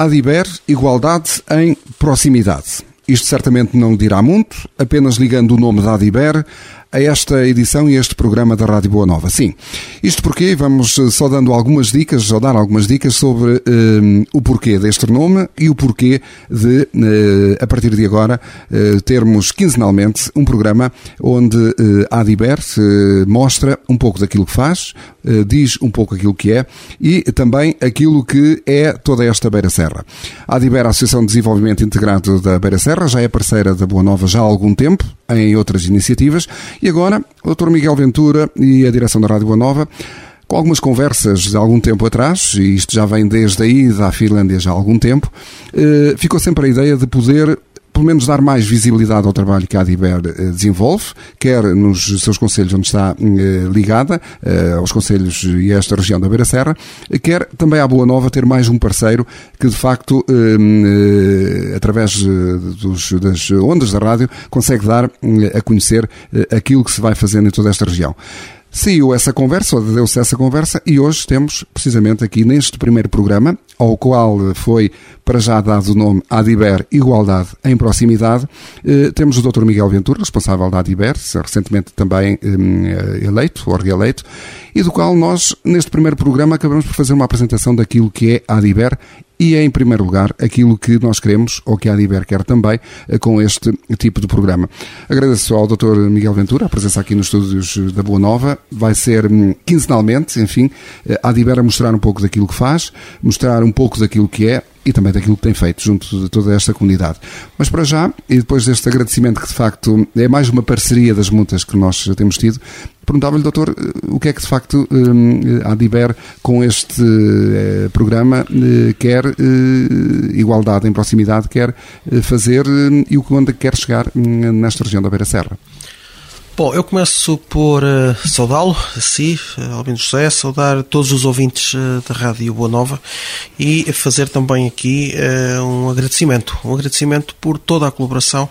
Adiber, igualdade em proximidade. Isto certamente não dirá muito, apenas ligando o nome da Adiber a esta edição e este programa da Rádio Boa Nova. Sim, isto porque vamos eh, só dando algumas dicas, ou dar algumas dicas sobre eh, o porquê deste nome e o porquê de, uh, a partir de agora, uh, termos quinzenalmente um programa onde uh, a Adiber mostra um pouco daquilo que faz, diz um pouco aquilo que é e também aquilo que é toda esta Beira Serra. A Adiber, a Associação de Desenvolvimento Integrado da Beira Serra, já é parceira da Boa Nova já há algum tempo, em outras iniciativas, e agora o Dr. Miguel Ventura e a direção da Rádio Boa Nova com algumas conversas de algum tempo atrás, e isto já vem desde a ida à Finlândia já há algum tempo, eh, ficou sempre a ideia de poder pelo menos dar mais visibilidade ao trabalho que a Adiber eh, desenvolve, quer nos seus conselhos onde está eh, ligada, aos conselhos e a esta região da Beira Serra, quer também à Boa Nova ter mais um parceiro que de facto, através dos, das ondas da rádio, consegue dar a conhecer aquilo que se vai fazendo em toda esta região. Saiu essa conversa, ou deu-se essa conversa, e hoje temos, precisamente aqui neste primeiro programa, ao qual foi para já dado o nome Adiber Igualdade em Proximidade, eh, temos o Dr. Miguel Ventura, responsável da Adiber, recentemente também eh, eleito ou reeleito, e do qual nós, neste primeiro programa, acabamos por fazer uma apresentação daquilo que é Adiber e é, em primeiro lugar, aquilo que nós queremos, ou que a Adiber quer também, eh, com este tipo de programa. Agradeço ao Dr. Miguel Ventura a presença aqui nos estúdios da Boa Nova. Vai ser hum, quinzenalmente, enfim, a Adiber a mostrar um pouco daquilo que faz, mostrar um pouco daquilo que é e também daquilo que tem feito junto de toda esta comunidade. Mas para já, e depois deste agradecimento que de facto é mais uma parceria das muitas que nós temos tido, perguntava-lhe, doutor, o que é que de facto eh, a Adiber com este eh, programa eh, quer igualdade em proximidade, quer fazer e o que onde quer chegar nesta região da Beira Serra. Bom, eu começo por uh, saudá-lo, a si, uh, Albino José, saudar todos os ouvintes uh, da Rádio Boa Nova e fazer também aqui uh, um agradecimento, um agradecimento por toda a colaboração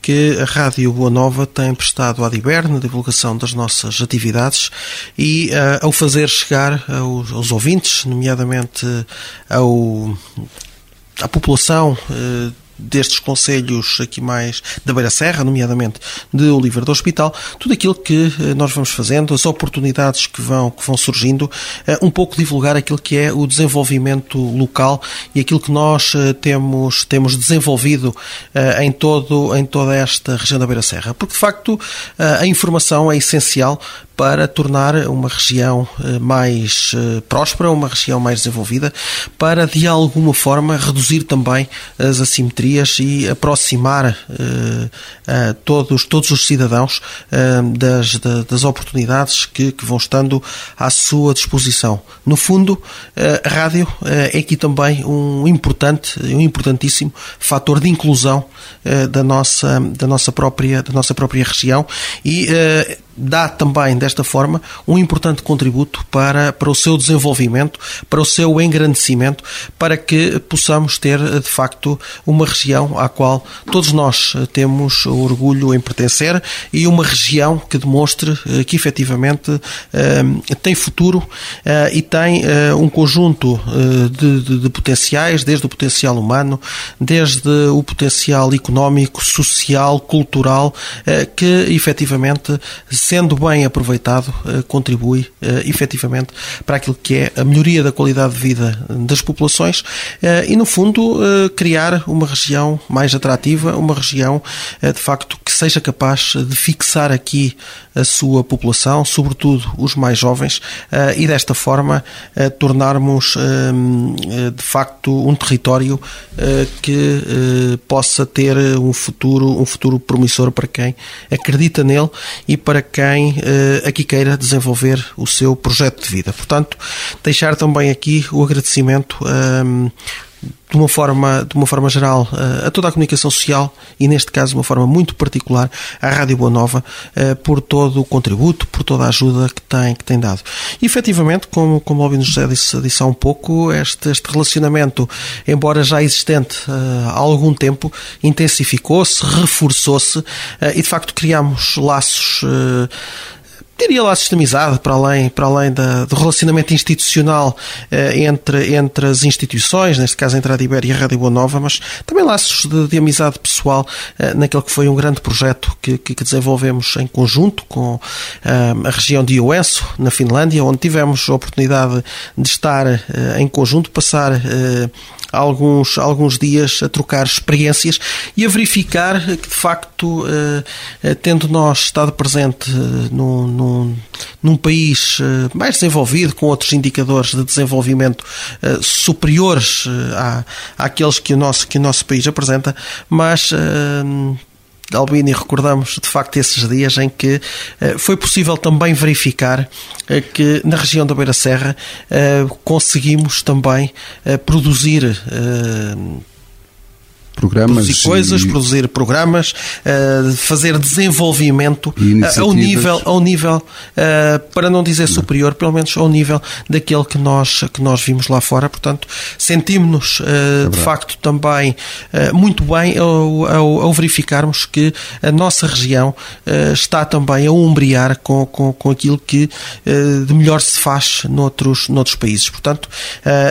que a Rádio Boa Nova tem prestado à Diber na divulgação das nossas atividades e uh, ao fazer chegar aos, aos ouvintes, nomeadamente ao, à população destes conselhos aqui mais da Beira Serra, nomeadamente de Oliveira do Hospital, tudo aquilo que eh, nós vamos fazendo, as oportunidades que vão, que vão surgindo, eh, um pouco divulgar aquilo que é o desenvolvimento local e aquilo que nós eh, temos, temos desenvolvido em, todo, em toda esta região da Beira Serra. Porque, de facto, a informação é essencial para tornar uma região eh, mais eh, próspera, uma região mais desenvolvida, para de alguma forma reduzir também as assimetrias e aproximar uh, todos, todos os cidadãos das, das oportunidades que, que, vão estando à sua disposição. No fundo, a rádio é aqui também um importante, um importantíssimo fator de inclusão da nossa, da nossa própria, da nossa própria região e dá também, desta forma, um importante contributo para, para o seu desenvolvimento, para o seu engrandecimento, para que possamos ter, de facto, uma região à qual todos nós temos orgulho em pertencer e uma região que demonstre eh, que, efetivamente, eh, tem futuro eh, e tem um conjunto de, de, de potenciais, desde o potencial humano, desde o potencial económico, social, cultural, que, efetivamente, sendo bem aproveitado, eh, contribui eh, efetivamente para aquilo que é a melhoria da qualidade de vida das populações eh, e, no fundo, criar uma região mais atrativa, uma região, de facto, que seja capaz de fixar aqui a sua população, sobretudo os mais jovens, e desta forma tornarmos, de facto, um território que possa ter um futuro, um futuro promissor para quem acredita nele e para quem uh, aqui queira desenvolver o seu projeto de vida. Portanto, deixar também aqui o agradecimento ehm, de uma forma, de uma forma geral, eh, a toda a comunicação social e, neste caso, de uma forma muito particular, à Rádio Boa Nova, eh, por todo o contributo, por toda a ajuda que tem, que tem dado. E, efetivamente, como, como o Albino José disse, disse há um pouco, este, este relacionamento, embora já existente eh, há algum tempo, intensificou-se, reforçou-se e, de facto, criamos laços diria lá sistemizado, para além, para além da, do relacionamento institucional eh, entre, entre as instituições, neste caso entre a Adiber e a Rádio Boa Nova, mas também laços de, de amizade pessoal eh, naquele que foi um grande projeto que, que, desenvolvemos em conjunto com eh, a região de Oenso, na Finlândia, onde tivemos a oportunidade de estar em conjunto, passar alguns, alguns dias a trocar experiências e a verificar que, de facto, eh, eh, tendo nós estado presente eh, num, num, num país mais desenvolvido, com outros indicadores de desenvolvimento superiores à, àqueles que o nosso, que o nosso país apresenta, mas Albini, recordamos de facto esses dias em que eh, foi possível também verificar eh, que na região da Beira Serra eh, conseguimos também produzir programas produzir coisas, e... produzir programas, uh, fazer desenvolvimento uh, ao nível, ao nível uh, para não dizer superior, pelo menos ao nível daquele que nós, que nós vimos lá fora. Portanto, sentimos-nos é de facto também muito bem ao, ao, ao, verificarmos que a nossa região está também a umbrear com, com, com aquilo que de melhor se faz noutros, noutros países. Portanto,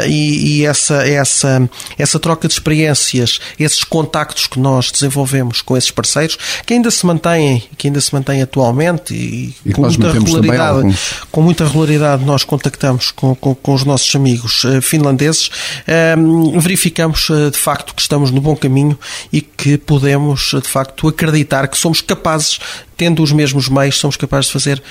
e, e essa, essa, essa troca de experiências, esses contactos que nós desenvolvemos com esses parceiros, que ainda se mantêm, que ainda se mantêm atualmente e, e com muita regularidade, com muita regularidade nós contactamos com, com, com os nossos amigos uh, finlandeses, uh, verificamos uh, de facto que estamos no bom caminho e que podemos de facto acreditar que somos capazes, tendo os mesmos meios, somos capazes de fazer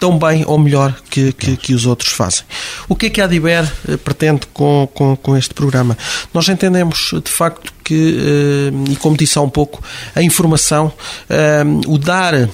tão bem ou melhor que, que, que, os outros fazem. O que é que a Adiber eh, pretende com, com, com este programa? Nós entendemos, de facto, que, eh, e como disse há um pouco, a informação, eh, o dar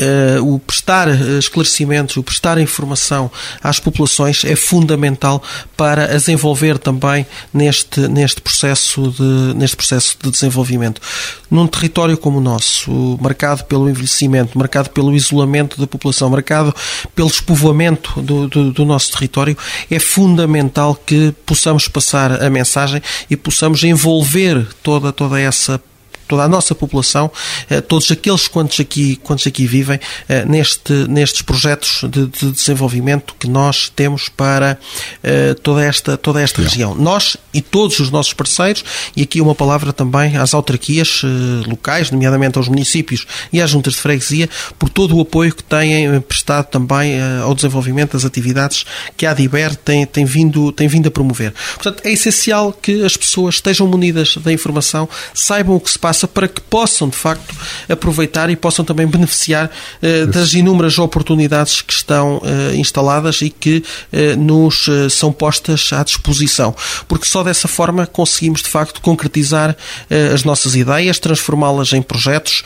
Uh, o prestar esclarecimentos, o prestar informação às populações é fundamental para as envolver também neste, neste, processo, de, neste processo de desenvolvimento. Num território como o nosso, marcado pelo envelhecimento, marcado pelo isolamento da população, marcado pelo espovoamento do, do, do nosso território, é fundamental que possamos passar a mensagem e possamos envolver toda, toda essa toda a nossa população, eh, todos aqueles quantos aqui, quantos aqui vivem, eh, neste, nestes projetos de, de desenvolvimento que nós temos para eh, toda esta, toda esta região. Nós e todos os nossos parceiros, e aqui uma palavra também às autarquias locais, nomeadamente aos municípios e às juntas de freguesia, por todo o apoio que têm prestado também ao desenvolvimento das atividades que a ADIBER tem, tem, vindo, tem vindo a promover. Portanto, é essencial que as pessoas estejam munidas da informação, saibam o que se passa para que possam, de facto, aproveitar e possam também beneficiar eh, das inúmeras oportunidades que estão eh, instaladas e que eh, nos são postas à disposição. Porque só dessa forma conseguimos, de facto, concretizar as nossas ideias, transformá-las em projetos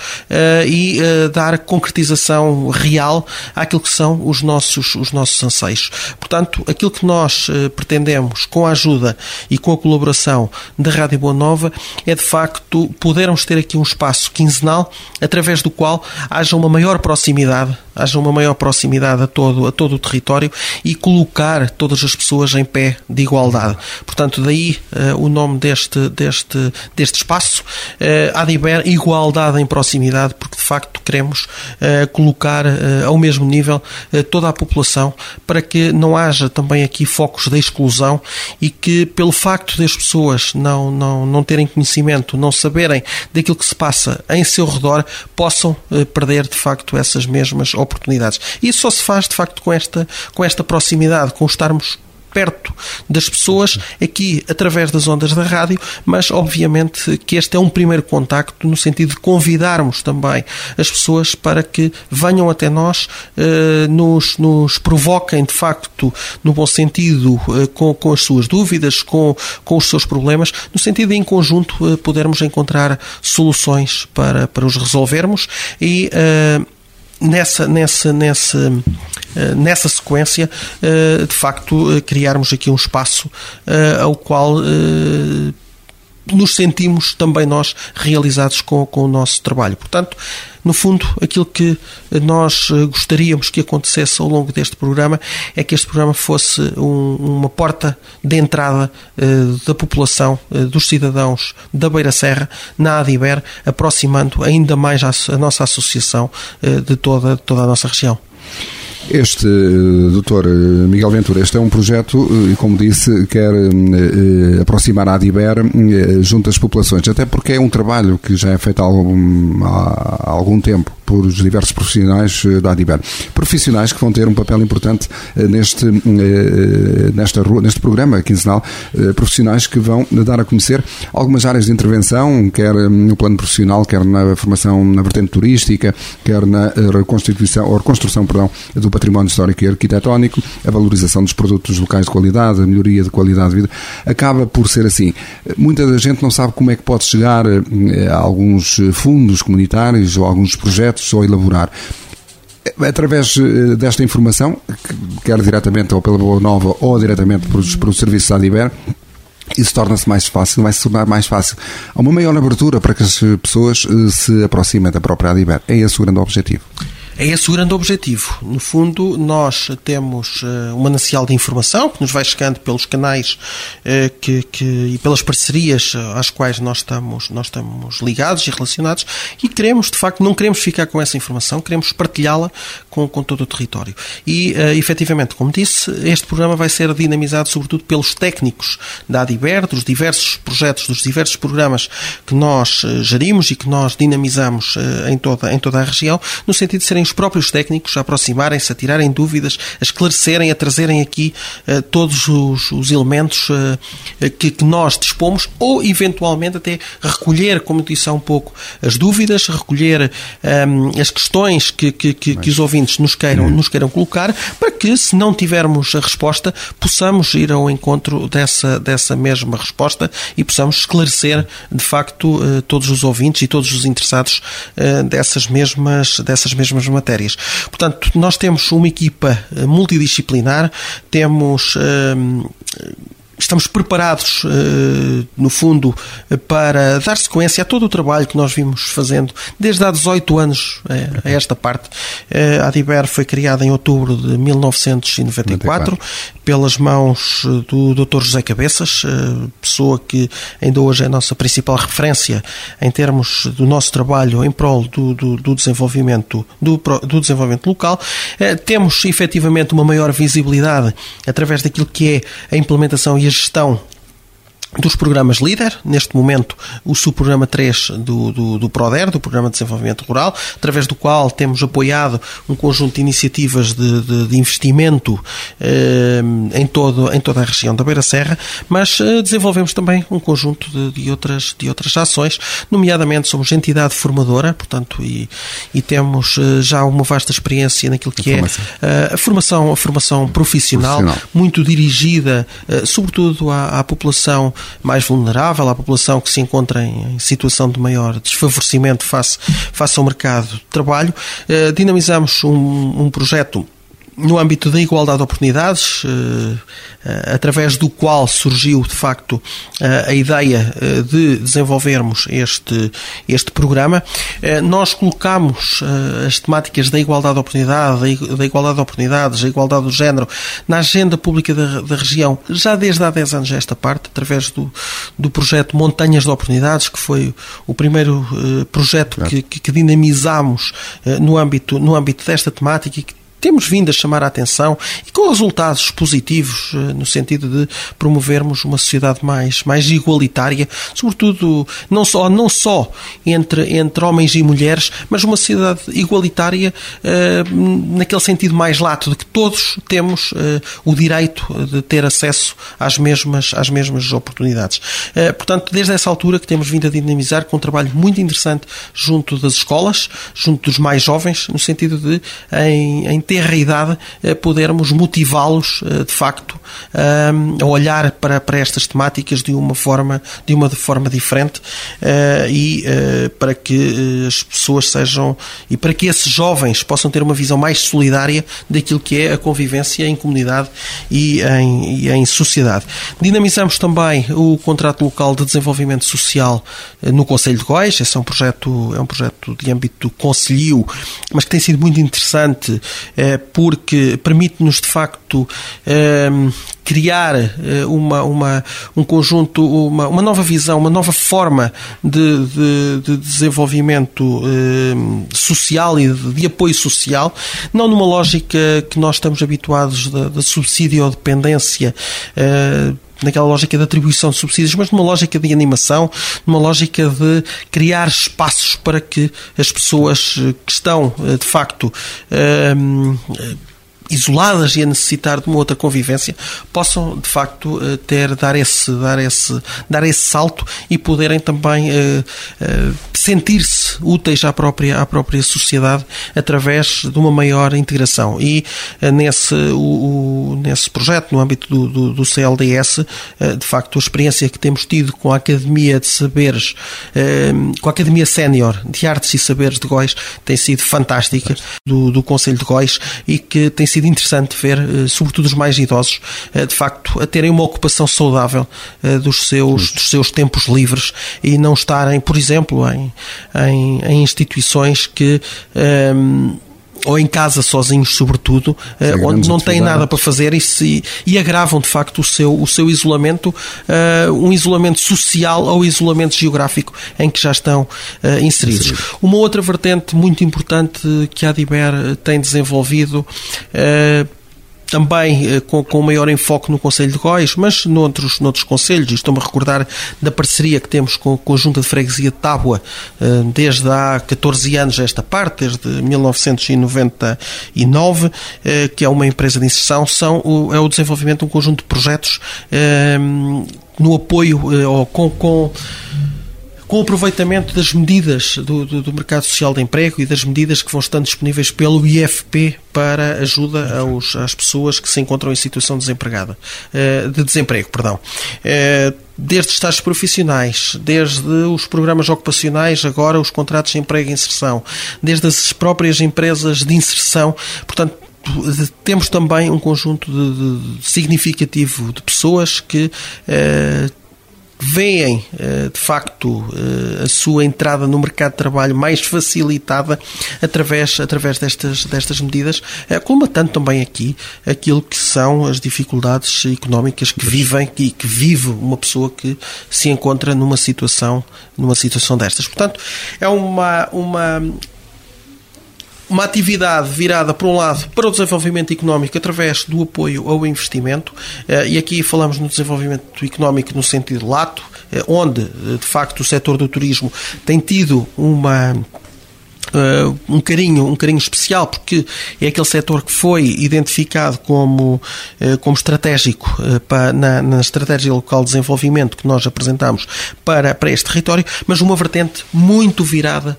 e dar concretização real àquilo que são os nossos, os nossos anseios. Portanto, aquilo que nós pretendemos, com a ajuda e com a colaboração da Rádio Boa Nova, é de facto podermos vamos ter aqui um espaço quinzenal através do qual haja uma maior proximidade, haja uma maior proximidade a todo, a todo o território e colocar todas as pessoas em pé de igualdade. Portanto, daí uh, o nome deste, deste, deste espaço, uh, Adiber, igualdade em proximidade, porque de facto queremos uh, colocar uh, ao mesmo nível toda a população para que não haja também aqui focos de exclusão e que pelo facto das pessoas não, não, não terem conhecimento, não saberem daquilo que se passa em seu redor possam eh, perder de facto essas mesmas oportunidades. E isso só se faz de facto com esta, com esta proximidade, com estarmos perto das pessoas aqui através das ondas da rádio, mas obviamente que este é um primeiro contacto no sentido de convidarmos também as pessoas para que venham até nós, eh, nos, nos provoquem de facto, no bom sentido, eh, com, com as suas dúvidas, com, com os seus problemas, no sentido de em conjunto eh, podermos encontrar soluções para, para os resolvermos e nessa, nessa, nessa, eh, nessa sequência, eh, de facto, eh, criarmos aqui um espaço ao qual nos sentimos também nós realizados com, com o nosso trabalho. Portanto, no fundo, aquilo que nós eh, gostaríamos que acontecesse ao longo deste programa é que este programa fosse um, uma porta de entrada uh, da população, uh, dos cidadãos da Beira Serra, na Adiber, aproximando ainda mais a, a nossa associação de toda, toda a nossa região. Este, eh, doutor eh, Miguel Ventura, este é um projeto, e como disse, quer aproximar a ADIBER junto às populações, até porque é um trabalho que já é feito há algum, há algum tempo por diversos profissionais eh, da Adiber. Profissionais que vão ter um papel importante eh, neste, eh, nesta, neste programa quinzenal, profissionais que vão dar a conhecer algumas áreas de intervenção, quer no plano profissional, quer na formação na vertente turística, quer na reconstituição, ou reconstrução perdão, do património histórico e arquitetónico, a valorização dos produtos locais de qualidade, a melhoria de qualidade de vida. Acaba por ser assim. Muita da gente não sabe como é que pode chegar a alguns fundos comunitários ou alguns projetos projetos ou elaborar. Através eh, desta informação, quer diretamente ou pela Boa Nova ou diretamente para os, para os serviços da Adiber, isso torna-se mais fácil, vai se tornar mais fácil. Há uma maior abertura para que as pessoas eh, se aproximem da própria Adiber. É esse o grande objetivo. É esse o grande objetivo. No fundo, nós temos uh, um de informação que nos vai chegando pelos canais uh, que, que, e pelas parcerias às quais nós estamos, nós estamos ligados e relacionados e queremos, de facto, não queremos ficar com essa informação, queremos partilhá-la com, com todo o território. E, uh, efetivamente, como disse, este programa vai ser dinamizado sobretudo pelos técnicos da ADIBER, dos diversos projetos, dos diversos programas que nós gerimos e que nós dinamizamos em, toda, em toda a região, no sentido de serem os próprios técnicos a aproximarem-se, a tirarem dúvidas, a esclarecerem, a trazerem aqui uh, todos os, os elementos uh, que, que, nós dispomos ou, eventualmente, até recolher, como disse há um pouco, as dúvidas, recolher um, ehm, as questões que, que, que, os ouvintes nos queiram, uhum. nos queiram colocar, para que, se não tivermos a resposta, possamos ir ao encontro dessa, dessa mesma resposta e possamos esclarecer, de facto, uh, todos os ouvintes e todos os interessados dessas mesmas, dessas mesmas matérias. Portanto, nós temos uma equipa multidisciplinar, temos eh, estamos preparados, eh, no fundo, para dar sequência a todo o trabalho que nós vimos fazendo desde há 18 anos a esta parte. A Adiber foi criada em outubro de 1994 pelas mãos do Dr. José Cabeças, pessoa que ainda hoje é a nossa principal referência em termos do nosso trabalho em prol do, do, do desenvolvimento, do, do, desenvolvimento local. Eh, temos efetivamente uma maior visibilidade através daquilo que é a implementação e a gestão dos programas líder, neste momento o subprograma 3 do, do, do, PRODER, do Programa de Desenvolvimento Rural, através do qual temos apoiado um conjunto de iniciativas de, de, de investimento eh, em, todo, em toda a região da Beira Serra, mas eh, desenvolvemos também um conjunto de, de, outras, de outras ações, nomeadamente somos entidade formadora, portanto, e, e temos eh, já uma vasta experiência naquilo que é eh, a formação, a formação profissional, profissional. muito dirigida, eh, sobretudo à, à população mais vulnerável, à população que se encontra em, situação de maior desfavorecimento face, face ao mercado de trabalho. Eh, dinamizamos um, um projeto no âmbito da igualdade de oportunidades, eh, eh, através do qual surgiu de facto eh, a ideia de desenvolvermos este, este programa, nós colocamos as temáticas da igualdade de oportunidade, da igualdade de oportunidades, a igualdade do género na agenda pública da, da região já desde há 10 anos esta parte, através do, do projeto Montanhas de Oportunidades, que foi o primeiro projeto que, que dinamizámos no âmbito, no âmbito desta temática e que temos vindo a chamar a atenção e com resultados positivos eh, no sentido de promovermos uma sociedade mais, mais igualitária, sobretudo não só, não só entre, entre homens e mulheres, mas uma sociedade igualitária uh, naquele sentido mais lato de que todos temos uh, o direito de ter acesso às mesmas, às mesmas oportunidades. Portanto, desde essa altura que temos vindo a dinamizar com um trabalho muito interessante junto das escolas, junto dos mais jovens, no sentido de em, em ter a idade, eh, podermos motivá-los, eh, de facto, eh, a olhar para, para estas temáticas de uma forma, de uma forma diferente e para que as pessoas sejam e para que esses jovens possam ter uma visão mais solidária daquilo que é a convivência em comunidade e em, e em sociedade. Dinamizamos também o contrato local de desenvolvimento social no Conselho de Góis. Esse é um projeto, é um projeto de âmbito conselhio, mas que tem sido muito interessante porque permite-nos, de facto, criar uma, uma, um conjunto, uma, uma nova visão, uma nova forma de, de, de desenvolvimento social e de, apoio social, não numa lógica que nós estamos habituados da, da subsídio ou dependência naquela lógica de atribuição de subsídios, mas numa lógica de animação, numa lógica de criar espaços para que as pessoas que estão, eh, de facto, ehm, isoladas e a necessitar de uma outra convivência possam de facto eh, ter dar esse dar esse dar esse salto e poderem também uh, uh, sentir-se úteis à própria à própria sociedade através de uma maior integração. E nesse o, o, nesse projeto no âmbito do, do, do CLDS de facto a experiência que temos tido com a Academia de Saberes com a Academia Sénior de Artes e Saberes de Góis tem sido fantástica do, do Conselho de Góis e que tem sido sido interessante ver, eh, sobretudo os mais idosos, eh, de facto, a terem uma ocupação saudável eh, dos seus, dos seus tempos livres e não estarem, por exemplo, em, em, em instituições que. Um, ehm, ou em casa sozinhos, sobretudo, é onde não têm nada para fazer e, se, e agravam de facto o seu, o seu isolamento, uh, um isolamento social ou isolamento geográfico em que já estão uh, inseridos. Uma outra vertente muito importante que a Adiber tem desenvolvido uh, também eh, com, com maior enfoque no Conselho de Góis, mas noutros, noutros conselhos. Estou-me a recordar da parceria que temos com, com a Junta de Freguesia de Tábua eh, desde há 14 anos esta parte, desde 1999, eh, que é uma empresa de inserção, são é o desenvolvimento de um conjunto de projetos no apoio ou com, com com o aproveitamento das medidas do, do, do, mercado social de emprego e das medidas que vão estando disponíveis pelo IFP para ajuda aos, às pessoas que se encontram em situação desempregada, eh, de desemprego, perdão eh, desde estágios profissionais, desde os programas ocupacionais, agora os contratos de emprego e inserção, desde as próprias empresas de inserção. Portanto, temos também um conjunto de, de significativo de pessoas que eh, veem eh, de facto eh, a sua entrada no mercado de trabalho mais facilitada através, através destas, destas medidas, eh, colmatando também aqui aquilo que são as dificuldades económicas que vivem e que vive uma pessoa que se encontra numa situação, numa situação destas. Portanto, é uma, uma uma atividade virada, por um lado, para o desenvolvimento económico através do apoio ao investimento, eh, e aqui falamos no desenvolvimento económico no sentido lato, eh, onde, eh, de facto, o setor do turismo tem tido uma Uh, um carinho um carinho especial porque é aquele setor que foi identificado como uh, como estratégico uh, para, na, na, estratégia local de desenvolvimento que nós apresentamos para para este território mas uma vertente muito virada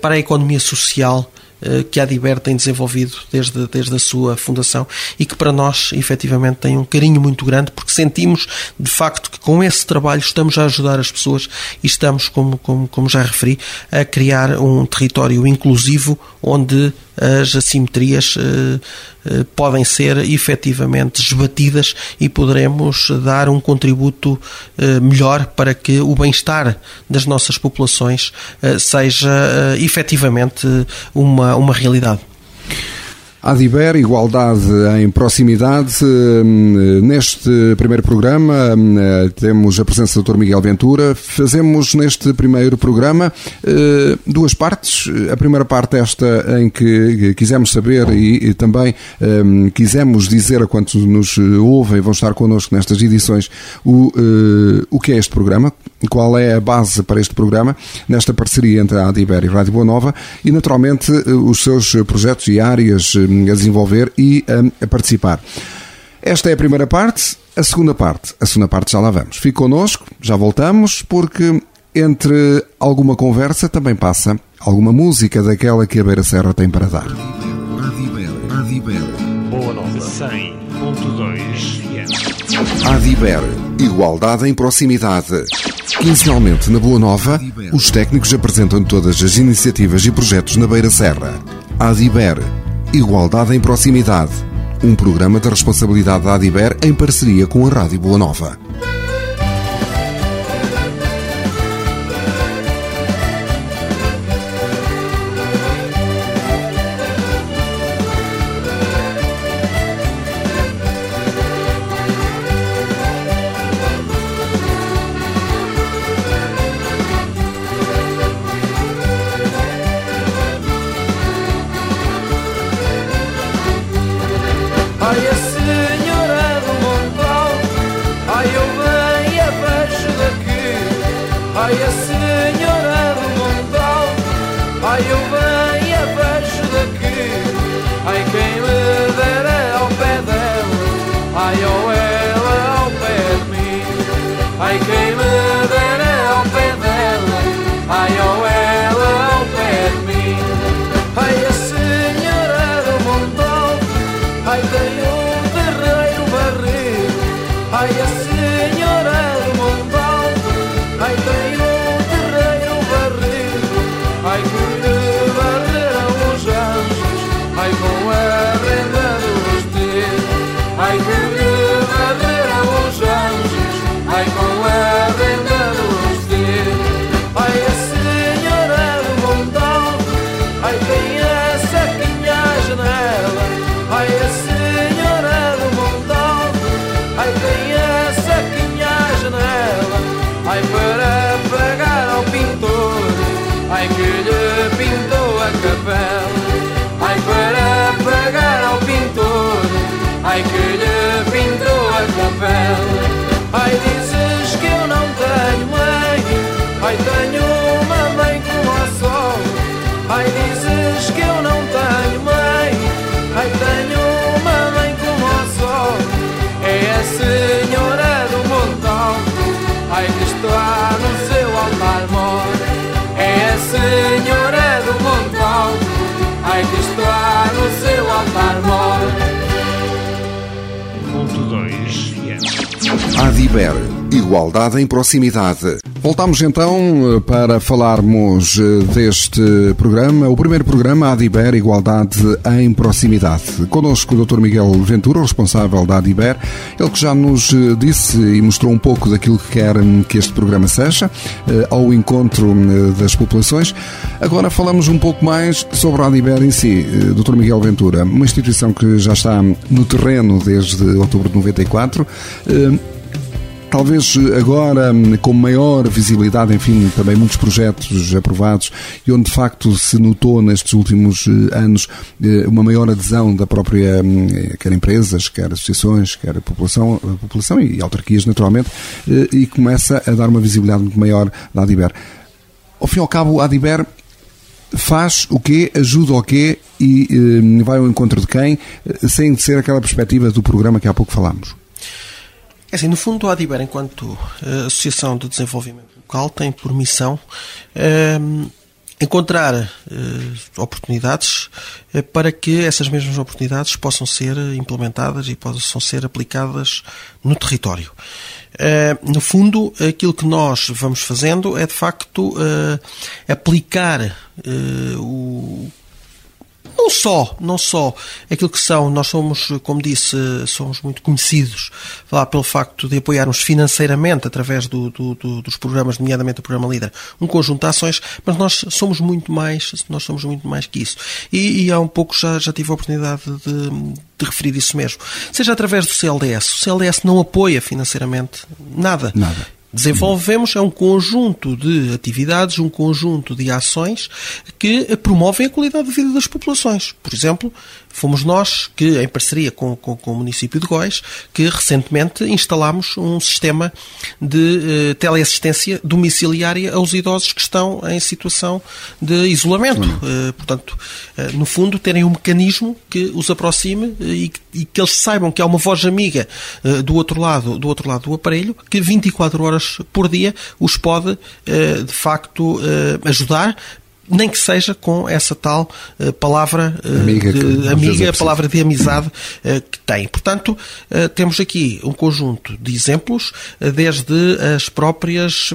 para a economia social que a Adiber tem desenvolvido desde, desde a sua fundação e que para nós, efetivamente, tem um carinho muito grande porque sentimos, de facto, que com esse trabalho estamos a ajudar as pessoas e estamos, como, como, como já referi, a criar um território inclusivo onde as assimetrias eh, eh, podem ser efetivamente esbatidas e poderemos dar um contributo eh, melhor para que o bem-estar das nossas populações seja efetivamente uma, uma realidade. Adiber, igualdade em proximidade. Hum, neste primeiro programa hum, temos a presença do Dr. Miguel Ventura. Fazemos neste primeiro programa hum, duas partes. A primeira parte esta em que quisemos saber e também quisemos dizer a quantos nos ouvem, vão estar connosco nestas edições, o, o que é este programa, qual é a base para este programa, nesta parceria entre a Adiber e a Rádio Boa Nova e, naturalmente, os seus projetos e áreas a desenvolver e a, a participar. Esta é a primeira parte. A segunda parte, a segunda parte já lá vamos. Fique connosco, já voltamos, porque entre alguma conversa também passa alguma música daquela que a Beira Serra tem para dar. Boa nova 100.2 Adiber, igualdade em proximidade. Quinzenalmente na Boa Nova, os técnicos apresentam todas as iniciativas e projetos na Beira Serra. Adiber, Igualdade em Proximidade, um programa de responsabilidade da Adiber em parceria com a Rádio Boa Nova. Adiber, igualdade em proximidade. Voltamos então para falarmos eh, deste programa, o primeiro programa Adiber, igualdade em proximidade. Conosco o Dr. Miguel Ventura, o responsável da Adiber, ele que já nos eh, disse e mostrou um pouco daquilo que quer hum, que este programa seja, eh, ao encontro hum, das populações. Agora falamos um pouco mais sobre a Adiber em si. Eh, Dr. Miguel Ventura, uma instituição que já está no terreno desde outubro de 94. Eh, Talvez agora com maior visibilidade, enfim, também muitos projetos aprovados e onde de facto se notou nestes últimos eh, anos eh, uma maior adesão da própria, hum, eh, quer empresas, quer associações, quer população, população e autarquias naturalmente, eh, e começa a dar uma visibilidade muito maior da Adiber. Ao fim e ao cabo, a Adiber faz o quê, ajuda o quê e eh, vai ao encontro de quem, eh, sem ser aquela perspectiva do programa que há pouco falámos. É assim, no fundo, a ADIBER, enquanto eh, Associação de Desenvolvimento Local, tem por missão eh, encontrar eh, oportunidades eh, para que essas mesmas oportunidades possam ser implementadas e possam ser aplicadas no território. No fundo, aquilo que nós vamos fazendo é, de facto, aplicar o não só, não só aquilo que são, nós somos, como disse, somos muito conhecidos lá pelo facto de apoiarmos financeiramente através do, do, do, dos programas, nomeadamente o programa Líder, um conjunto de ações, mas nós somos muito mais, nós somos muito mais que isso. E, e há um pouco já, já tive a oportunidade de, de referir isso mesmo. Seja através do CLDS. O CLDS não apoia financeiramente nada. Nada. Desenvolvemos é um conjunto de atividades, um conjunto de ações que promovem a qualidade de vida das populações. Por exemplo, fomos nós que, em parceria com, com, com o município de Góis, que recentemente instalámos um sistema de eh, teleassistência domiciliária aos idosos que estão em situação de isolamento. Eh, portanto, eh, no fundo, terem um mecanismo que os aproxime e, que- e que eles saibam que há uma voz amiga do outro lado, do outro lado do aparelho, que 24 horas por dia os pode, eh, de facto, eh, ajudar nem que seja com essa tal eh, palavra Amiga de, é amiga, preciso. palavra de amizade que tem. Portanto, temos aqui um conjunto de exemplos, desde as próprias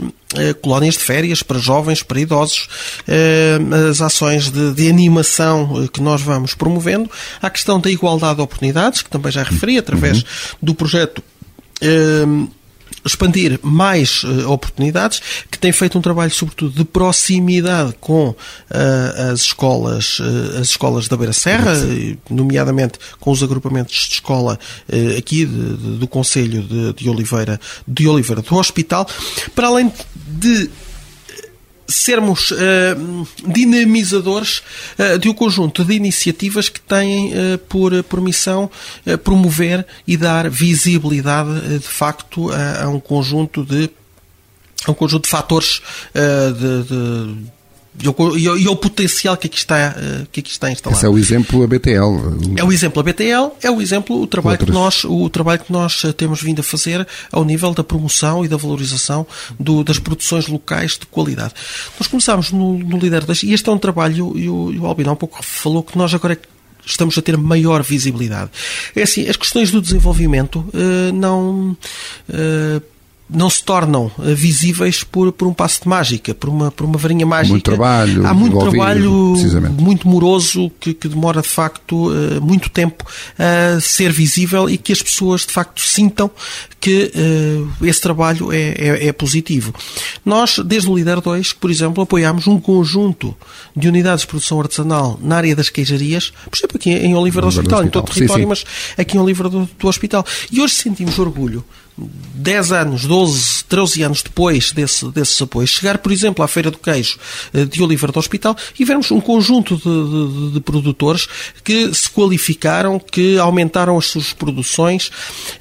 colónias de férias para jovens, para idosos, as ações de, de animação que nós vamos promovendo, a questão da igualdade de oportunidades, que também já referi, através do projeto expandir mais eh, oportunidades, que tem feito um trabalho sobretudo de proximidade com eh, as escolas, eh, as escolas da Beira Serra, nomeadamente com os agrupamentos de escola aqui de- de- do Conselho de, de Oliveira, de Oliveira do Hospital, para além de sermos eh, dinamizadores eh, de um conjunto de iniciativas que têm eh, por, por missão promover e dar visibilidade, de facto, a, a um conjunto de um conjunto de fatores uh, de, de e o, e o potencial que aqui está, uh, que aqui está instalado. Esse é o exemplo a BTL. É o exemplo a BTL, é o exemplo o trabalho Outras. que nós o trabalho que nós eh, temos vindo a fazer ao nível da promoção e da valorização do, das produções locais de qualidade. Nós começámos no, no Líder 2 e este é um trabalho e o, e o Albino há um pouco falou que nós agora estamos a ter maior visibilidade. É assim, as questões do desenvolvimento uh, não uh, não se tornam uh, visíveis por, por um passo de mágica, por uma, por uma varinha mágica. muito trabalho Há muito trabalho muito moroso que, que demora de facto uh, muito tempo a ser visível e que as pessoas de facto sintam que uh, esse trabalho é, é, é positivo. Nós, desde o Líder 2, por exemplo, apoiámos um conjunto de unidades de produção artesanal na área das queijarias, por exemplo, aqui em Oliveira do Oliveira do Hospital, em todo o Hospital. Sim, território, sim. mas aqui em Oliveira do, do Hospital. E hoje sentimos orgulho 10 anos, 12, 13 anos depois desse, desses apoios, chegar, por exemplo, à Feira do Queijo eh, de Oliveira do Hospital e vermos um conjunto de, de- de produtores que se qualificaram, que aumentaram as suas produções,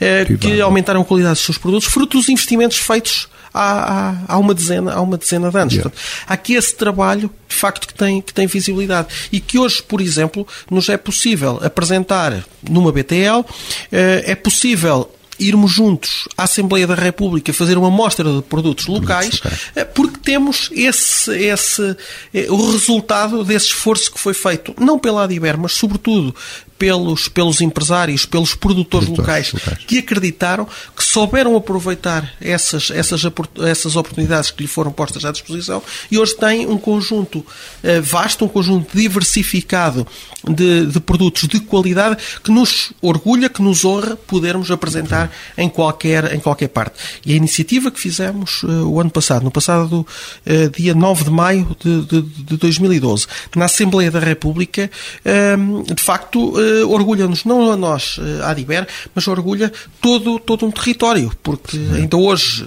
eh, que Incrível. aumentaram a qualidade dos seus produtos, fruto dos investimentos feitos há, há, há uma, dezena, há uma dezena de anos. Yeah. Portanto, há aqui esse trabalho, de facto, que tem, que tem visibilidade. E que hoje, por exemplo, nos é possível apresentar numa BTL, eh, é possível irmos juntos à Assembleia da República fazer uma mostra de produtos locais, locais. eh, porque temos esse, esse, eh, o resultado desse esforço que foi feito, não pela Adiber, mas sobretudo pelos, pelos empresários, pelos produtores, Produtores locais, locais. que acreditaram, que souberam aproveitar essas, essas, essas oportunidades que lhe foram postas à disposição e hoje têm um conjunto eh, vasto, um conjunto diversificado de, de produtos de qualidade que nos orgulha, que nos honra podermos apresentar em qualquer, em qualquer parte. E a iniciativa que fizemos eh, o ano passado, no passado eh, dia 9 de maio de, de, de 2012, na Assembleia da República, de facto, eh, orgulha-nos não a nós, eh, a Adiber, mas orgulha todo, todo um território, porque ainda hoje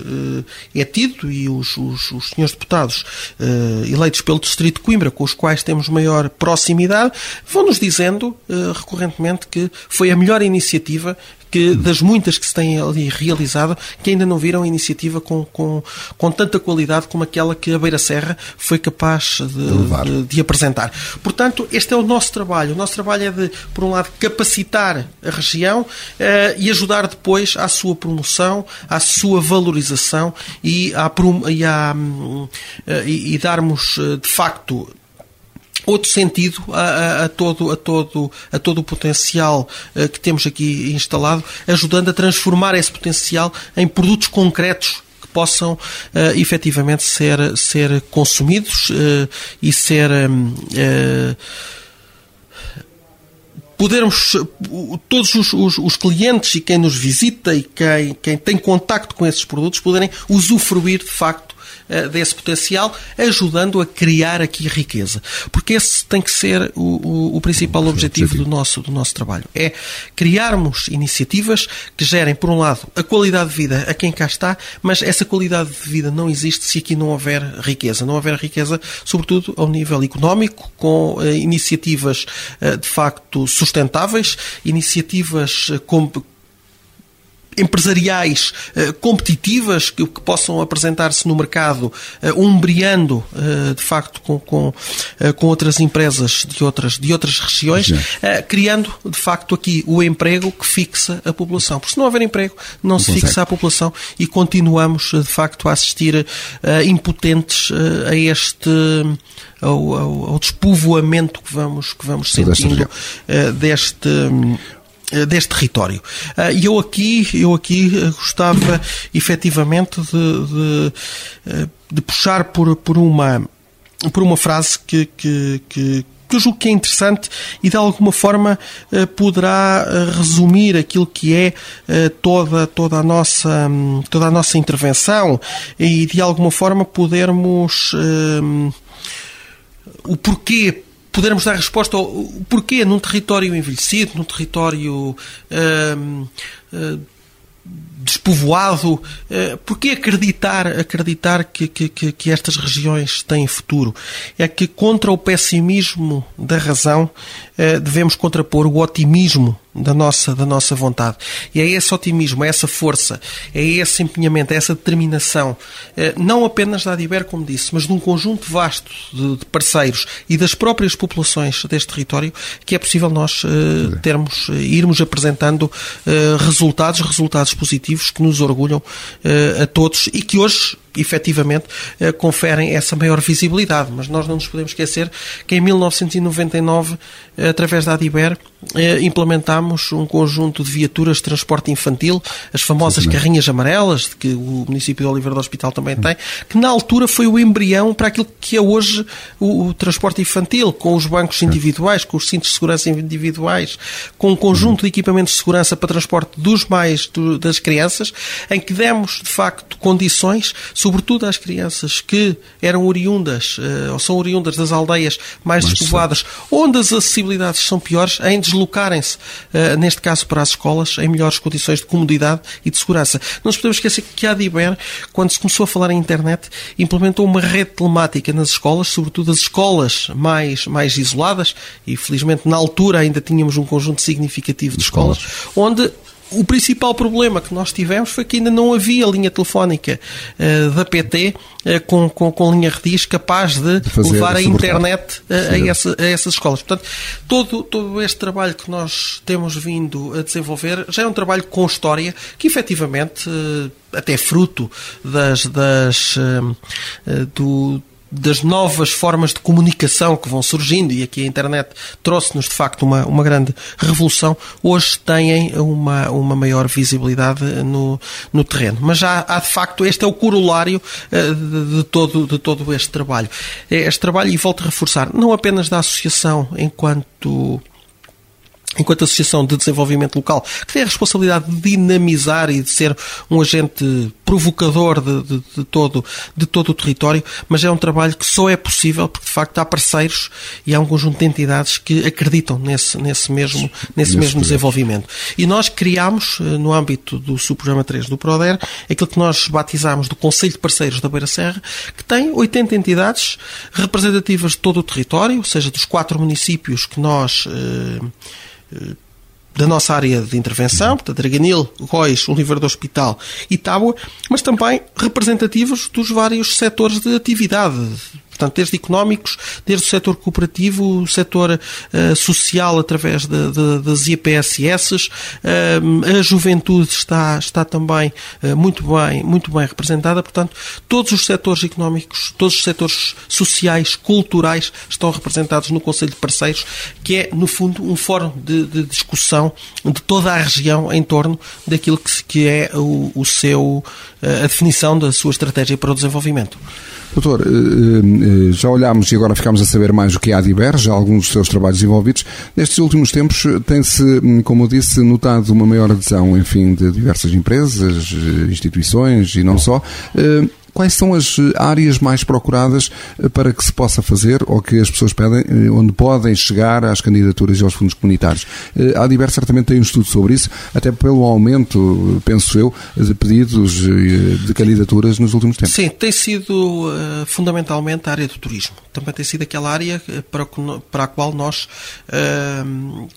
eh, é tido, e os, os, os senhores deputados eleitos pelo Distrito de Coimbra, com os quais temos maior proximidade, vão-nos dizendo recorrentemente que foi a melhor iniciativa que das muitas que se têm ali realizado, que ainda não viram a iniciativa com, com, com tanta qualidade como aquela que a Beira Serra foi capaz de, de- de apresentar. Portanto, este é o nosso trabalho. O nosso trabalho é de, por um lado, capacitar a região eh, e ajudar depois à sua promoção, à sua valorização e, à, e, à, hum, eh, e, e darmos, eh, de facto, outro sentido a, a- a todo, a, todo, a todo o potencial eh, que temos aqui instalado, ajudando a transformar esse potencial em produtos concretos que possam eh, efetivamente ser, ser consumidos eh, e ser. eh, podermos, uh, todos os, os- os clientes e quem nos visita e quem, quem tem contacto com esses produtos poderem usufruir de facto eh, desse potencial, ajudando a criar aqui riqueza. Porque esse tem que ser o, o- o principal objetivo do nosso, do nosso trabalho. É criarmos iniciativas que gerem, por um lado, a qualidade de vida a quem cá está, mas essa qualidade de vida não existe se aqui não houver riqueza. Não houver riqueza, sobretudo ao nível económico, com eh, iniciativas eh, de facto sustentáveis, iniciativas com empresariais eh, competitivas que, que possam apresentar-se no mercado eh, umbreando eh, de facto com, com, com outras empresas de outras, de outras regiões, criando de facto aqui o emprego que fixa a população. Porque se não houver emprego, não se consegue. fixa a população e continuamos de facto a assistir impotentes a este ao, ao, ao despovoamento que vamos, que vamos sentindo deste hum, deste território. Ah, E eu aqui, eu aqui eh, gostava efetivamente de, de, eh, de puxar por, por, uma, por uma frase que, que, que, que eu julgo que é interessante e de alguma forma eh, poderá eh, resumir aquilo que é eh, toda, toda, a nossa, hum, toda a nossa intervenção e de alguma forma podermos hum, o porquê podermos dar resposta ao porquê num território envelhecido, num território hum, hum, despovoado. Eh, Porquê acreditar, acreditar que, que, que, que estas regiões têm futuro? É que contra o pessimismo da razão eh, devemos contrapor o otimismo da nossa, da nossa vontade. E é esse otimismo, é essa força, é esse empenhamento, é essa determinação, eh, não apenas da Adiber, como disse, mas de um conjunto vasto de, parceiros e das próprias populações deste território, que é possível nós eh, termos, eh, irmos apresentando resultados, resultados positivos que nos orgulham a todos e que hoje efetivamente eh, conferem essa maior visibilidade. Mas nós não nos podemos esquecer que em 1999, eh, através da Adiber, eh, implementámos um conjunto de viaturas de transporte infantil, as famosas carrinhas amarelas, que o município de Oliveira do Hospital também tem, que na altura foi o embrião para aquilo que é hoje o, o transporte infantil, com os bancos individuais, com os cintos de segurança individuais, com um conjunto de equipamentos de segurança para transporte dos mais do- das crianças, em que demos, de facto, condições, sobretudo às crianças que eram oriundas, eh, ou são oriundas das aldeias mais despovoadas, onde as acessibilidades são piores, em deslocarem-se, eh, neste caso para as escolas, em melhores condições de comodidade e de segurança. Não nos podemos esquecer que a Adiber, quando se começou a falar em internet, implementou uma rede telemática nas escolas, sobretudo as escolas mais, mais isoladas, e felizmente na altura ainda tínhamos um conjunto significativo de escolas, onde o principal problema que nós tivemos foi que ainda não havia linha telefónica eh, da PT eh, com, com, com linha rediz capaz de, fazer levar a internet eh, a, essa- a essas escolas. Portanto, todo, todo este trabalho que nós temos vindo a desenvolver já é um trabalho com história que efetivamente, até fruto das, das, do, das novas formas de comunicação que vão surgindo, e aqui a internet trouxe-nos de facto uma, uma grande revolução, hoje têm uma, uma maior visibilidade no, no terreno. Mas já há de facto, este é o corolário eh, de, de todo, de todo este trabalho. Este trabalho, e volto a reforçar, não apenas da associação enquanto enquanto Associação de Desenvolvimento Local, que tem a responsabilidade de dinamizar e de ser um agente provocador de, de- de todo, de todo o território, mas é um trabalho que só é possível porque, de facto, há parceiros e há um conjunto de entidades que acreditam nesse, nesse mesmo, nesse mesmo desenvolvimento. E nós criámos, eh, no âmbito do subprograma 3 do PRODER, aquilo que nós batizámos do Conselho de Parceiros da Beira Serra, que tem 80 entidades representativas de todo o território, ou seja, dos quatro municípios que nós eh, da nossa área de intervenção, portanto, Draganil, Góis, Oliveira do Hospital e Tábua, mas também representativos dos vários setores de atividade. Portanto, desde económicos, desde o setor cooperativo, o setor eh, social através de- de- das IPSS, eh, a juventude está, está também eh, muito, bem, muito bem representada. Portanto, todos os setores económicos, todos os setores sociais, culturais estão representados no Conselho de Parceiros, que é, no fundo, um fórum de, de discussão de toda a região em torno daquilo que, que é o, o seu, a definição da sua estratégia para o desenvolvimento. Doutor, eh, eh, já olhámos e agora ficámos a saber mais o que é a Adiber, já alguns dos seus trabalhos envolvidos. Nestes últimos tempos eh, tem-se, hum, como eu disse, notado uma maior adesão, enfim, de diversas empresas, eh, instituições e não só. Quais são as eh, áreas mais procuradas eh, para que se possa fazer ou que as pessoas pedem, eh, onde podem chegar às candidaturas e aos fundos comunitários? A Adiber certamente tem um estudo sobre isso, até pelo aumento, penso eu, de pedidos de candidaturas nos últimos tempos. Sim, tem sido fundamentalmente a área do turismo. Também tem sido aquela área para, para a qual nós eh,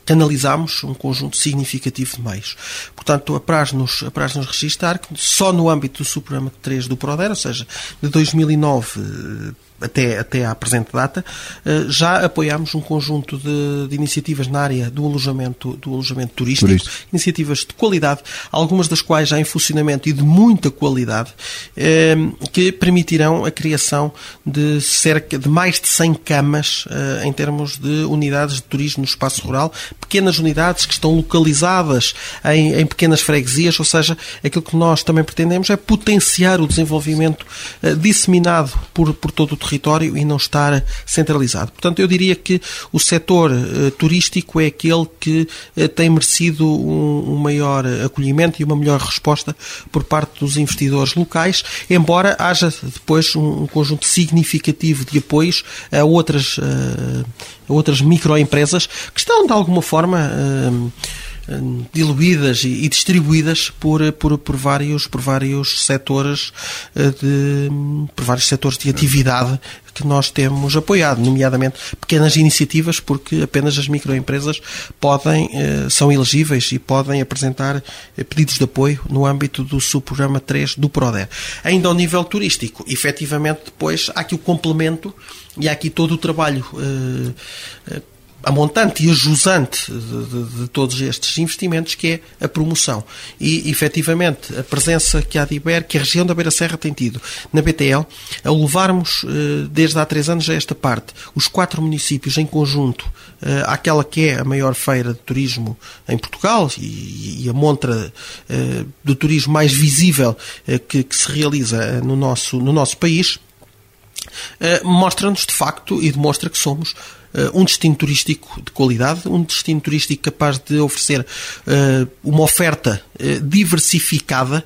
canalizamos um conjunto significativo de meios. Portanto, apraz-nos apraz -nos registar que só no âmbito do Supremo 3 do PRODER, seja, de 2009 eh, até, até à presente data, eh, já apoiámos um conjunto de, de iniciativas na área do alojamento, do alojamento turístico, Turístico. iniciativas de qualidade, algumas das quais já em funcionamento e de muita qualidade, eh, que permitirão a criação de cerca de mais de 100 camas eh, em termos de unidades de turismo no espaço rural, pequenas unidades que estão localizadas em, em pequenas freguesias, ou seja, aquilo que nós também pretendemos é potenciar o desenvolvimento eh, disseminado por, por todo o território e não estar centralizado. Portanto, eu diria que o setor eh, turístico é aquele que eh, tem merecido um, maior acolhimento e uma melhor resposta por parte dos investidores locais, embora haja depois um, conjunto significativo de apoios a outras, eh, a outras microempresas que estão, de alguma forma, diluídas e, e distribuídas por, por, por, vários, por vários setores eh, de, por vários setores de atividade que nós temos apoiado, nomeadamente pequenas iniciativas, porque apenas as microempresas podem, eh, são elegíveis e podem apresentar eh, pedidos de apoio no âmbito do subprograma 3 do PRODER. Ainda ao nível turístico, efetivamente, depois há aqui o complemento e há aqui todo o trabalho a montante e a jusante de, de, de, todos estes investimentos, que é a promoção. E, efetivamente, a presença que a Adiber, que a região da Beira Serra tem tido na BTL, ao levarmos, eh, desde há três anos a esta parte, os quatro municípios em conjunto, eh, àquela que é a maior feira de turismo em Portugal e, e a montra eh, do turismo mais visível que, que se realiza no nosso, no nosso país, mostra-nos de facto e demonstra que somos um destino turístico de qualidade, um destino turístico capaz de oferecer uh, uma oferta uh, diversificada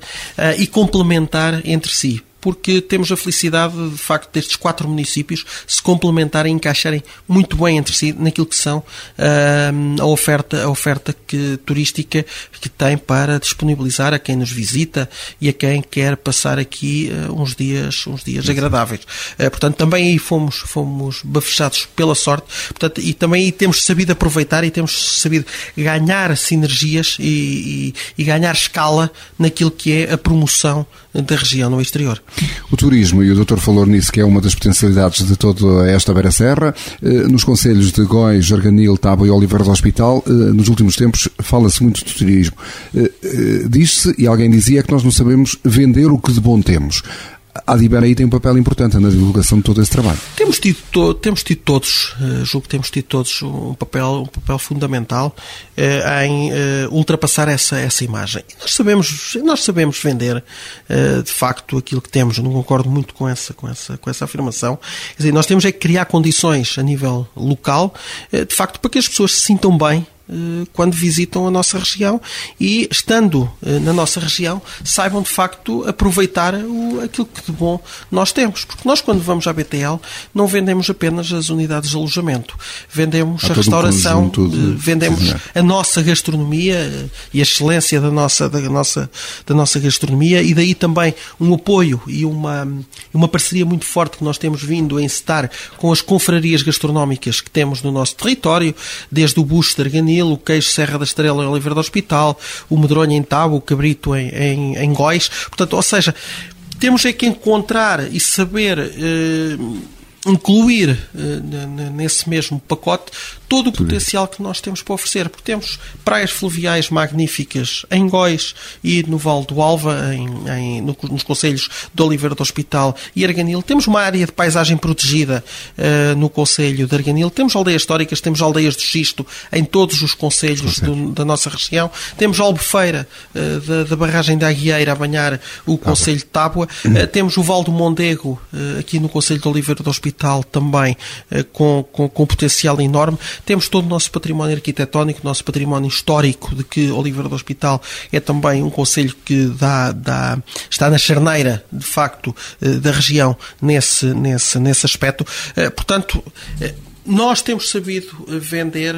e complementar entre si porque temos a felicidade, de facto, destes quatro municípios se complementarem e encaixarem muito bem entre si naquilo que são uh, a oferta, a oferta que, turística que tem para disponibilizar a quem nos visita e a quem quer passar aqui uh, uns dias, uns dias agradáveis. Uh, portanto, também aí fomos, fomos bafechados pela sorte, portanto, e também aí temos sabido aproveitar e temos sabido ganhar sinergias e, e, e ganhar escala naquilo que é a promoção da região no exterior. O turismo, e o doutor falou nisso, que é uma das potencialidades de toda esta Beira Serra, eh, nos conselhos de Góis, Jarganil, Tábua e Oliveira do Hospital, eh, nos últimos tempos fala-se muito de turismo. Eh, diz-se, e alguém dizia, que nós não sabemos vender o que de bom temos a Adiber aí tem um papel importante na divulgação de todo esse trabalho. Temos tido, to temos tido todos, uh, julgo que temos tido todos um papel, um papel fundamental uh, em uh, ultrapassar essa, essa imagem. E nós sabemos, nós sabemos vender de facto aquilo que temos. não concordo muito com essa, com essa, com essa afirmação. Quer dizer, nós temos é que criar condições a nível local, de facto, para que as pessoas se sintam bem quando visitam a nossa região e, estando eh, na nossa região, saibam de facto aproveitar o, aquilo que de bom nós temos. Porque nós, quando vamos à BTL, não vendemos apenas as unidades de alojamento, vendemos Há a restauração, um de... vendemos a nossa gastronomia eh, e a excelência da nossa, da, nossa, da nossa gastronomia e daí também um apoio e uma, uma parceria muito forte que nós temos vindo a encetar com as confrarias gastronómicas que temos no nosso território, desde o Busto de Arganil, o queijo Serra da Estrela em Oliveira do Hospital, o medronho em Tabo, o cabrito em, em, em Góis. Portanto, ou seja, temos é que encontrar e saber eh, incluir eh, nesse mesmo pacote todo o potencial que nós temos para oferecer, porque temos praias fluviais magníficas em Góis e no Val do Alva, em, em, no, nos Conselhos de Oliveira do Hospital e Arganil. Temos uma área de paisagem protegida uh, no Conselho de Arganil. Temos aldeias históricas, temos aldeias do Xisto em todos os Conselhos do, da nossa região. Temos a Albufeira uh, da, da, barragem da Aguieira a banhar o Conselho de Tábua. Uh, temos o Val do Mondego aqui no Conselho de Oliveira do Hospital também com, com, com potencial enorme. Temos todo o nosso património arquitetónico, o nosso património histórico, de que Oliveira do Hospital é também um conselho que dá, dá, está na charneira, de facto, eh, da região nesse, nesse, nesse aspecto. Eh, portanto, eh, nós temos sabido vender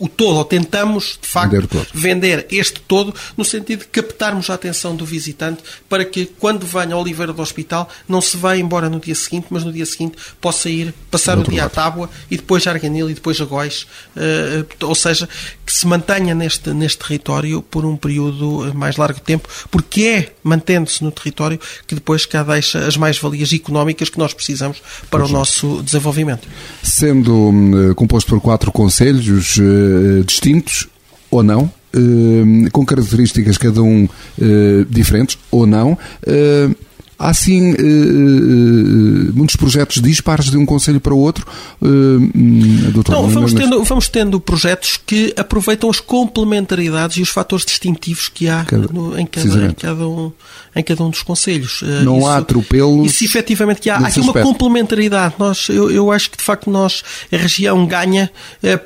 o todo, ou tentamos, de facto, vender, vender, este todo, no sentido de captarmos a atenção do visitante para que, quando venha ao Oliveira do Hospital, não se vá embora no dia seguinte, mas no dia seguinte possa ir passar o dia lado. à Tábua e depois a Arganil e depois a Góis, uh, ou seja, que se mantenha neste, neste território por um período mais largo de tempo, porque é mantendo-se no território que depois cá deixa as mais-valias económicas que nós precisamos para pois o nosso desenvolvimento. Sendo hum, composto por quatro conselhos, uh, eh, distintos ou não, uh, com características cada um uh, diferentes ou não. Há assim muitos projetos dispares de um conselho para o outro, doutor? Não, vamos tendo, vamos tendo projetos que aproveitam as complementaridades e os fatores distintivos que há cada, no, em, cada, em, cada um, em cada um dos conselhos. Não isso, há atropelos. Isso efetivamente que há, há aqui uma complementaridade. Nós, eu, eu acho que de facto nós, a região ganha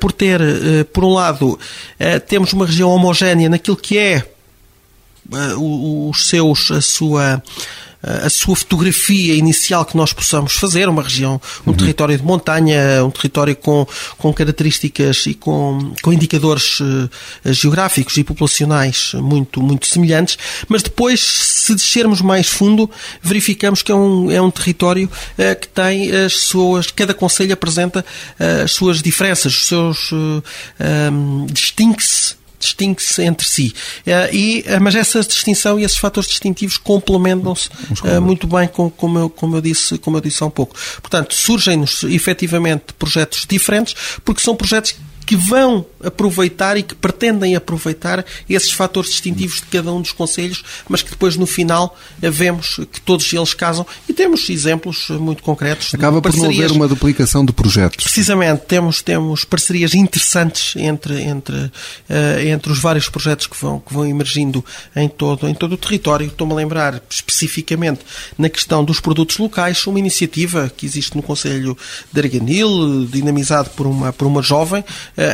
por ter, por um lado, temos uma região homogénea naquilo que é os seus, a sua a sua fotografia inicial que nós possamos fazer, uma região, um uhum. território de montanha, um território com, com características e com, com indicadores uh, geográficos e populacionais muito, muito semelhantes, mas depois, se descermos mais fundo, verificamos que é um, é um território uh, que tem as suas, cada conselho apresenta uh, as suas diferenças, os seus um, distingue-se distingue-se entre si. Eh, e, eh, mas essa distinção e esses fatores distintivos complementam-se uh, muito bem, com, como, eu, como, eu disse, como eu disse há um pouco. Portanto, surgem-nos efetivamente projetos diferentes, porque são projetos que vão aproveitar e que pretendem aproveitar esses fatores distintivos de cada um dos conselhos, mas que depois no final vemos que todos eles casam e temos exemplos muito concretos. Acaba por não haver uma duplicação de projetos. Precisamente, temos, temos parcerias interessantes entre, entre, uh, entre os vários projetos que vão, que vão emergindo em todo, em todo o território. Estou-me a lembrar especificamente na questão dos produtos locais, uma iniciativa que existe no Conselho de Arganil, dinamizado por uma, por uma jovem,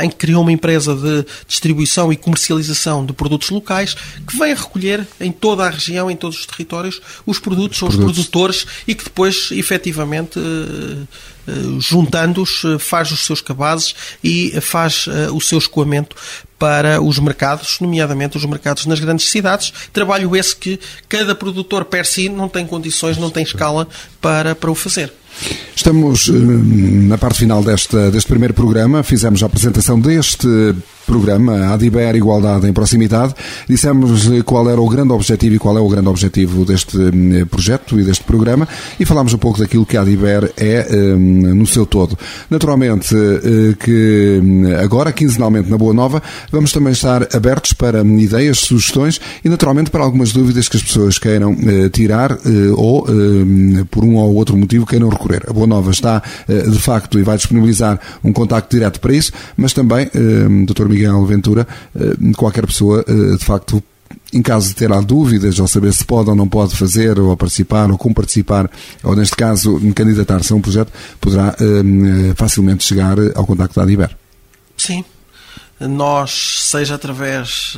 em que criou uma empresa de distribuição e comercialização de produtos locais que vem recolher em toda a região, em todos os territórios, os produtos, os, produtos. produtores e que depois, efetivamente, eh, eh, juntando-os, faz os seus cabazes e faz o seu escoamento para os mercados, nomeadamente os mercados nas grandes cidades. Trabalho esse que cada produtor per si não tem condições, não tem escala para, para o fazer. Estamos na parte final desta, deste primeiro programa. Fizemos a apresentação deste programa, Adiber Igualdade em Proximidade. Dissemos qual era o grande objetivo e qual é o grande objetivo deste hum, projeto e deste programa e falámos um pouco daquilo que a Adiber é um, no seu todo. Naturalmente eh, que hum, agora, quinzenalmente na Boa Nova, vamos também estar abertos para ideias, sugestões e naturalmente para algumas dúvidas que as pessoas queiram uh, tirar uh, ou por um ou outro motivo queiram recorrer. A Boa Nova está de facto e vai disponibilizar um contacto direto para isso, mas também, Dr. Miguel Ventura, eh, qualquer pessoa, eh, de facto, em caso de ter dúvidas ou saber se pode ou não pode fazer ou participar ou como participar ou neste caso candidatar-se a um projeto poderá eh, facilmente chegar ao contacto da Adiber. Sim, nós seja através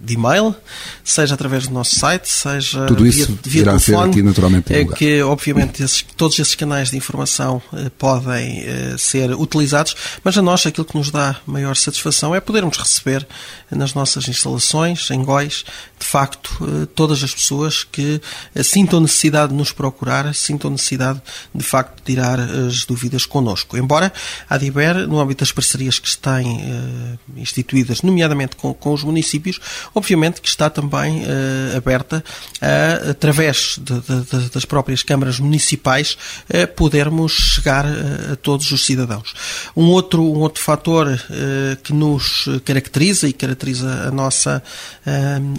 de e-mail, seja através do nosso site, seja Tudo isso via, via irá telefone, ser aqui naturalmente é que obviamente esses, todos esses canais de informação eh, podem eh, ser utilizados, mas a nós aquilo que nos dá maior satisfação é podermos receber nas nossas instalações, em GOIS, de facto, eh, todas as pessoas que eh, sintam necessidade de nos procurar, sintam necessidade de facto de tirar as dúvidas connosco. Embora a Diber, no âmbito das parcerias que estão eh, instituídas, nomeadamente com, com os municípios, obviamente que está também uh, aberta a, através de, de, das próprias câmaras municipais, uh, podermos chegar a, a todos os cidadãos. Um outro, um outro fator uh, que nos caracteriza e caracteriza a nossa,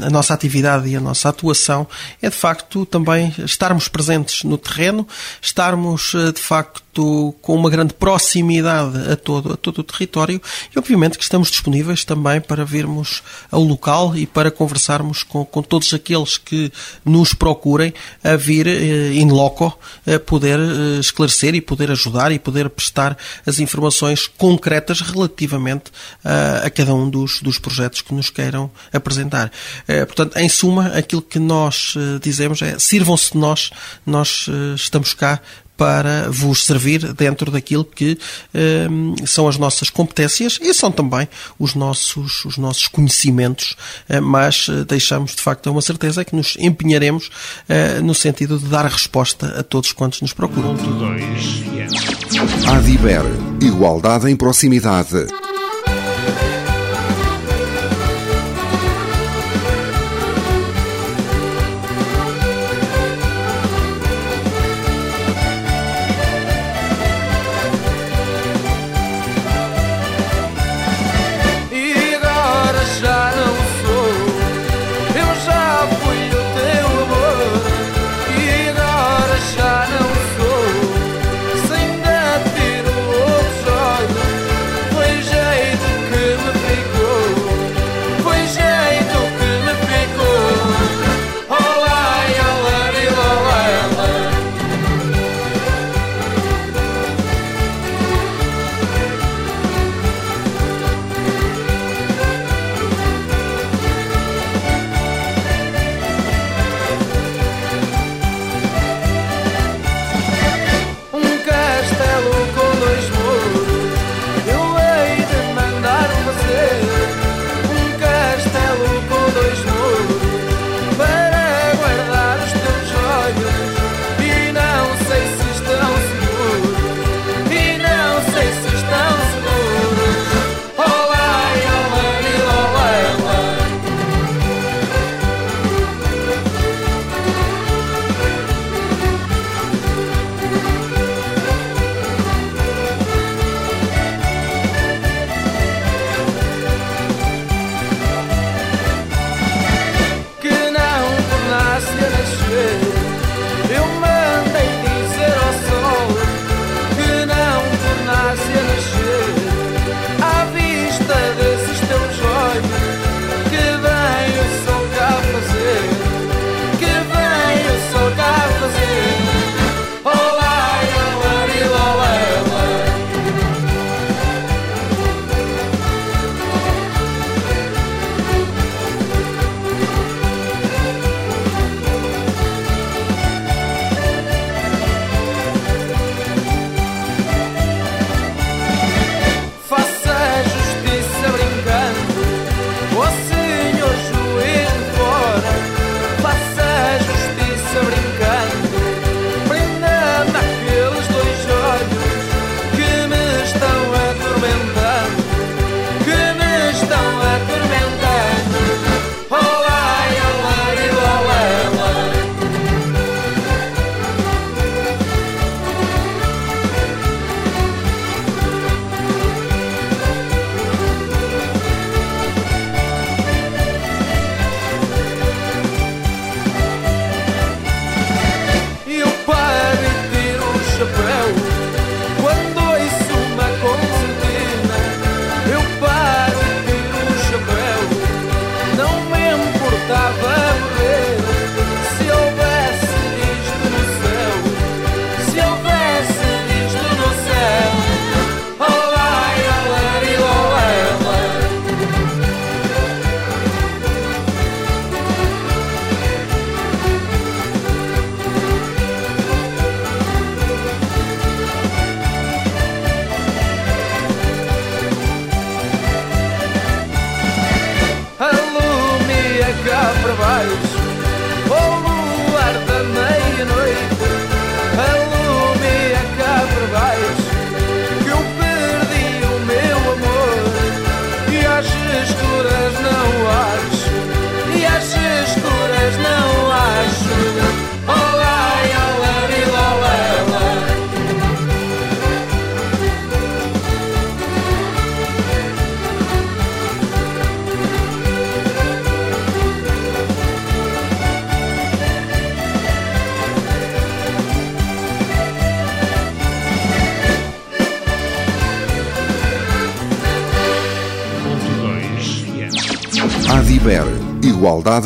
a nossa atividade e a nossa atuação é, de facto, também estarmos presentes no terreno, estarmos, de facto, com uma grande proximidade a todo, a todo o território e, obviamente, que estamos disponíveis também para virmos ao local e para conversarmos com, com todos aqueles que nos procurem a vir eh, in loco, a poder eh, esclarecer e poder ajudar e poder prestar as informações concretas relativamente a, a cada um dos, dos projetos que nos queiram apresentar. Eh, portanto, em suma, aquilo que nós dizemos é sirvam-se de nós, nós estamos cá para vos servir dentro daquilo que um, são as nossas competências e são também os nossos, os nossos conhecimentos, uh, mas uh, deixamos de facto uma certeza que nos empenharemos uh, no sentido de dar resposta a todos quantos nos procuram. Ponto 2. Adiber, igualdade em proximidade.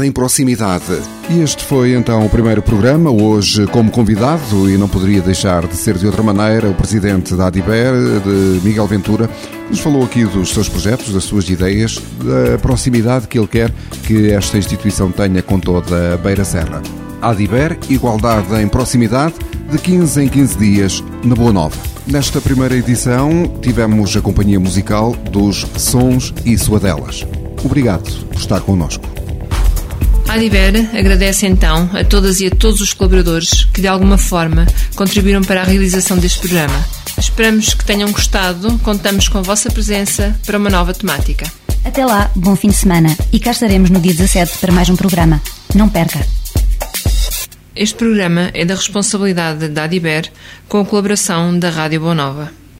Em proximidade. E este foi então o primeiro programa, hoje como convidado, e não poderia deixar de ser de outra maneira, o presidente da Adiber, Miguel Ventura, nos falou aqui dos seus projetos, das suas ideias, da proximidade que ele quer que esta instituição tenha com toda a Beira Serra. Adiber, igualdade em proximidade, de 15 em 15 dias, na Boa Nova. Nesta primeira edição tivemos a companhia musical dos Sons e Suadelas. Obrigado por estar connosco. A Adiber agradece então a todas e a todos os colaboradores que de alguma forma contribuíram para a realização deste programa. Esperamos que tenham gostado, contamos com a vossa presença para uma nova temática. Até lá, bom fim de semana e cá estaremos no dia 17 para mais um programa. Não perca! Este programa é da responsabilidade da Adiber com a colaboração da Rádio Boa Nova.